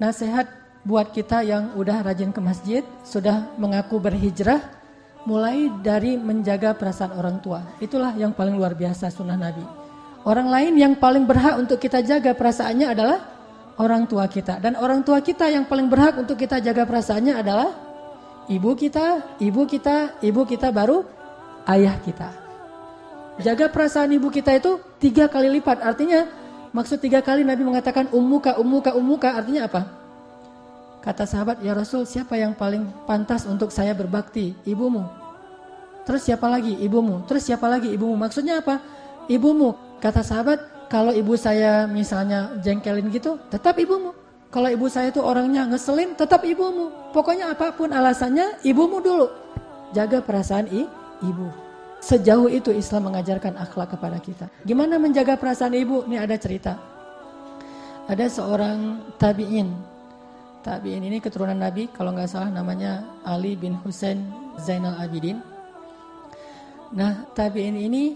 nasihat buat kita yang udah rajin ke masjid, sudah mengaku berhijrah, mulai dari menjaga perasaan orang tua. Itulah yang paling luar biasa sunnah Nabi. Orang lain yang paling berhak untuk kita jaga perasaannya adalah orang tua kita. Dan orang tua kita yang paling berhak untuk kita jaga perasaannya adalah ibu kita, ibu kita, ibu kita baru ayah kita. Jaga perasaan ibu kita itu tiga kali lipat. Artinya maksud tiga kali Nabi mengatakan umuka, umuka, umuka artinya apa? Kata sahabat, ya Rasul siapa yang paling pantas untuk saya berbakti? Ibumu. Terus siapa lagi? Ibumu. Terus siapa lagi? Ibumu. Maksudnya apa? Ibumu. Kata sahabat, kalau ibu saya misalnya jengkelin gitu, tetap ibumu. Kalau ibu saya itu orangnya ngeselin, tetap ibumu. Pokoknya apa pun alasannya, ibumu dulu. Jaga perasaan i, ibu. Sejauh itu Islam mengajarkan akhlak kepada kita. Gimana menjaga perasaan ibu? Ini ada cerita. Ada seorang tabi'in Tabi'in ini keturunan Nabi, kalau nggak salah namanya Ali bin Husain Zainal Abidin. Nah, tabi'in ini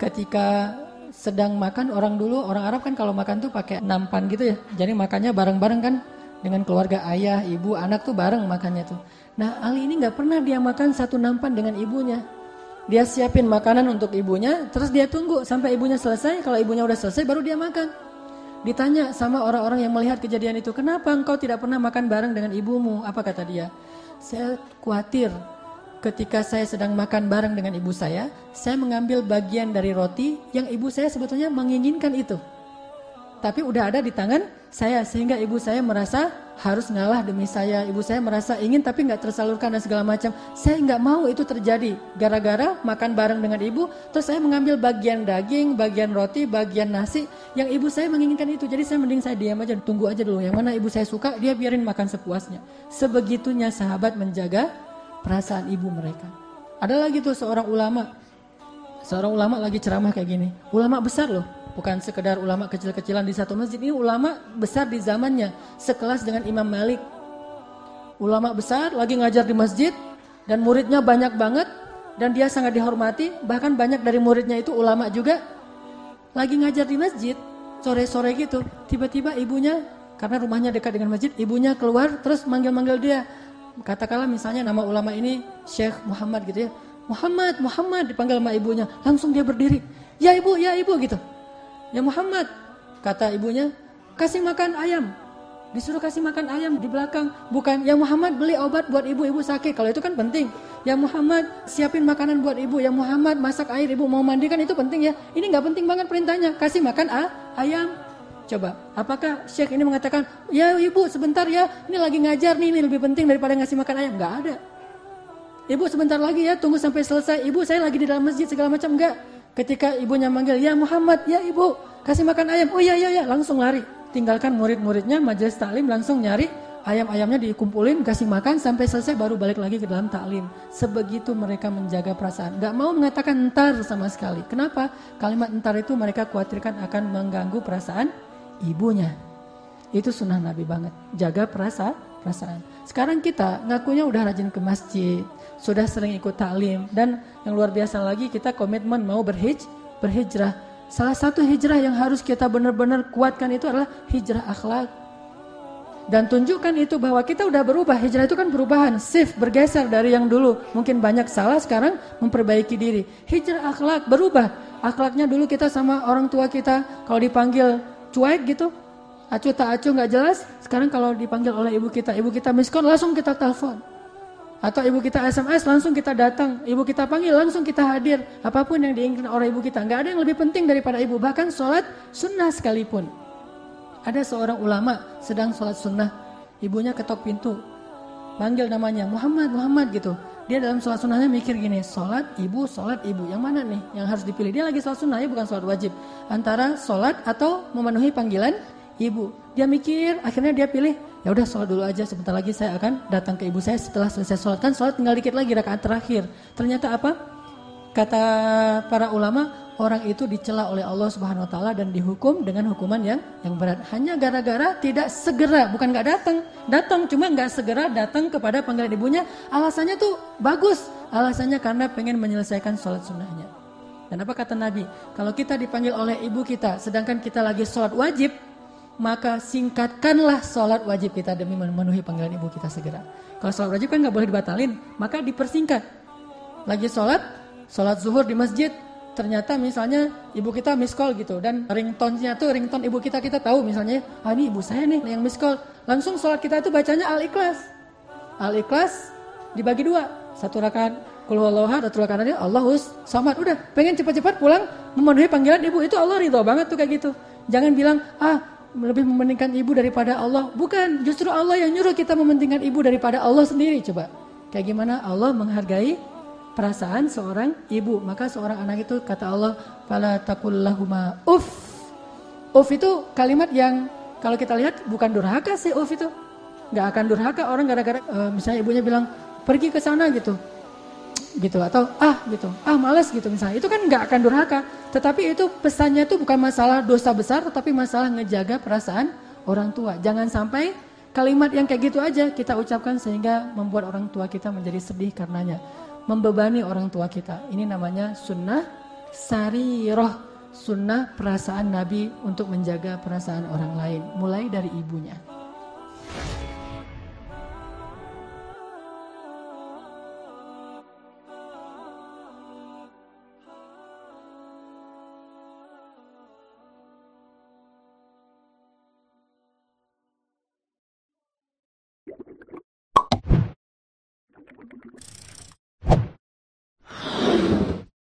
ketika sedang makan orang dulu, orang Arab kan kalau makan tuh pakai nampan gitu ya. Jadi makannya bareng-bareng kan dengan keluarga ayah, ibu, anak tuh bareng makannya tuh. Nah, Ali ini nggak pernah dia makan satu nampan dengan ibunya. Dia siapin makanan untuk ibunya, terus dia tunggu sampai ibunya selesai. Kalau ibunya udah selesai, baru dia makan. Ditanya sama orang-orang yang melihat kejadian itu, kenapa engkau tidak pernah makan bareng dengan ibumu? Apa kata dia? Saya khawatir ketika saya sedang makan bareng dengan ibu saya, saya mengambil bagian dari roti yang ibu saya sebetulnya menginginkan itu. Tapi udah ada di tangan saya sehingga ibu saya merasa harus ngalah demi saya. Ibu saya merasa ingin tapi nggak tersalurkan dan segala macam. Saya nggak mau itu terjadi. Gara-gara makan bareng dengan ibu, terus saya mengambil bagian daging, bagian roti, bagian nasi yang ibu saya menginginkan itu. Jadi saya mending saya diam aja, tunggu aja dulu. Yang mana ibu saya suka, dia biarin makan sepuasnya. Sebegitunya sahabat menjaga perasaan ibu mereka. Ada lagi tuh seorang ulama. Seorang ulama lagi ceramah kayak gini. Ulama besar loh Bukan sekedar ulama kecil-kecilan di satu masjid. Ini ulama besar di zamannya. Sekelas dengan Imam Malik. Ulama besar lagi ngajar di masjid. Dan muridnya banyak banget. Dan dia sangat dihormati. Bahkan banyak dari muridnya itu ulama juga. Lagi ngajar di masjid. Sore-sore gitu. Tiba-tiba ibunya. Karena rumahnya dekat dengan masjid. Ibunya keluar terus manggil-manggil dia. Katakanlah misalnya nama ulama ini Syekh Muhammad gitu ya. Muhammad, Muhammad dipanggil sama ibunya. Langsung dia berdiri. Ya ibu, ya ibu gitu. Ya Muhammad, kata ibunya, kasih makan ayam. Disuruh kasih makan ayam di belakang. Bukan, ya Muhammad beli obat buat ibu-ibu sakit. Kalau itu kan penting. Ya Muhammad siapin makanan buat ibu. Ya Muhammad masak air ibu mau mandi kan itu penting ya. Ini nggak penting banget perintahnya. Kasih makan ah, ayam. Coba, apakah Syekh ini mengatakan, ya ibu sebentar ya, ini lagi ngajar nih, ini lebih penting daripada ngasih makan ayam. Nggak ada. Ibu sebentar lagi ya, tunggu sampai selesai. Ibu saya lagi di dalam masjid segala macam. Enggak. Ketika ibunya manggil, ya Muhammad, ya ibu, kasih makan ayam. Oh iya, iya, iya, langsung lari. Tinggalkan murid-muridnya, majelis taklim langsung nyari ayam-ayamnya dikumpulin, kasih makan sampai selesai baru balik lagi ke dalam taklim. Sebegitu mereka menjaga perasaan. Gak mau mengatakan entar sama sekali. Kenapa? Kalimat entar itu mereka khawatirkan akan mengganggu perasaan ibunya. Itu sunnah Nabi banget. Jaga perasa, perasaan. Sekarang kita ngakunya udah rajin ke masjid, sudah sering ikut taklim dan yang luar biasa lagi kita komitmen mau berhij, berhijrah. Salah satu hijrah yang harus kita benar-benar kuatkan itu adalah hijrah akhlak. Dan tunjukkan itu bahwa kita udah berubah. Hijrah itu kan perubahan, shift, bergeser dari yang dulu. Mungkin banyak salah sekarang memperbaiki diri. Hijrah akhlak berubah. Akhlaknya dulu kita sama orang tua kita kalau dipanggil cuek gitu, acu tak acu nggak jelas. Sekarang kalau dipanggil oleh ibu kita, ibu kita miskon langsung kita telepon. Atau ibu kita SMS langsung kita datang, ibu kita panggil langsung kita hadir. Apa pun yang diinginkan oleh ibu kita, nggak ada yang lebih penting daripada ibu. Bahkan sholat sunnah sekalipun. Ada seorang ulama sedang sholat sunnah, ibunya ketok pintu, panggil namanya Muhammad, Muhammad gitu. Dia dalam sholat sunnahnya mikir gini, sholat ibu, sholat ibu, yang mana nih yang harus dipilih? Dia lagi sholat sunnah, ya bukan sholat wajib. Antara sholat atau memenuhi panggilan ibu. Dia mikir, akhirnya dia pilih ya udah sholat dulu aja sebentar lagi saya akan datang ke ibu saya setelah selesai sholat. Kan sholat tinggal dikit lagi rakaat terakhir. Ternyata apa? Kata para ulama orang itu dicela oleh Allah Subhanahu Wa Taala dan dihukum dengan hukuman yang yang berat. Hanya gara-gara tidak segera bukan nggak datang. Datang cuma nggak segera datang kepada panggilan ibunya. Alasannya tuh bagus. Alasannya karena pengen menyelesaikan sholat sunnahnya. Dan apa kata Nabi? Kalau kita dipanggil oleh ibu kita sedangkan kita lagi sholat wajib maka singkatkanlah sholat wajib kita demi memenuhi panggilan ibu kita segera. Kalau sholat wajib kan nggak boleh dibatalin, maka dipersingkat. Lagi sholat, sholat zuhur di masjid, ternyata misalnya ibu kita miss call gitu dan ringtone-nya tuh ringtone ibu kita kita tahu misalnya ah ini ibu saya nih yang miss call. Langsung sholat kita itu bacanya al ikhlas al ikhlas dibagi dua. Satu rakaat kulhuwallahu satu rakaat ini Allahus samad udah. Pengen cepat-cepat pulang memenuhi panggilan ibu. Itu Allah ridho banget tuh kayak gitu. Jangan bilang ah lebih mementingkan ibu daripada Allah. Bukan justru Allah yang nyuruh kita mementingkan ibu daripada Allah sendiri coba. Kayak gimana? Allah menghargai perasaan seorang ibu. Maka seorang anak itu kata Allah fala takullahuma uff uff itu kalimat yang kalau kita lihat bukan durhaka sih uff itu. Nggak akan durhaka orang gara-gara uh, misalnya ibunya bilang pergi ke sana gitu gitu atau ah gitu ah males gitu misalnya. Itu kan nggak akan durhaka. Tetapi itu pesannya itu bukan masalah dosa besar tetapi masalah ngejaga perasaan orang tua. Jangan sampai kalimat yang kayak gitu aja kita ucapkan sehingga membuat orang tua kita menjadi sedih karenanya. Membebani orang tua kita. Ini namanya sunnah sariroh sunnah perasaan Nabi untuk menjaga perasaan orang lain mulai dari ibunya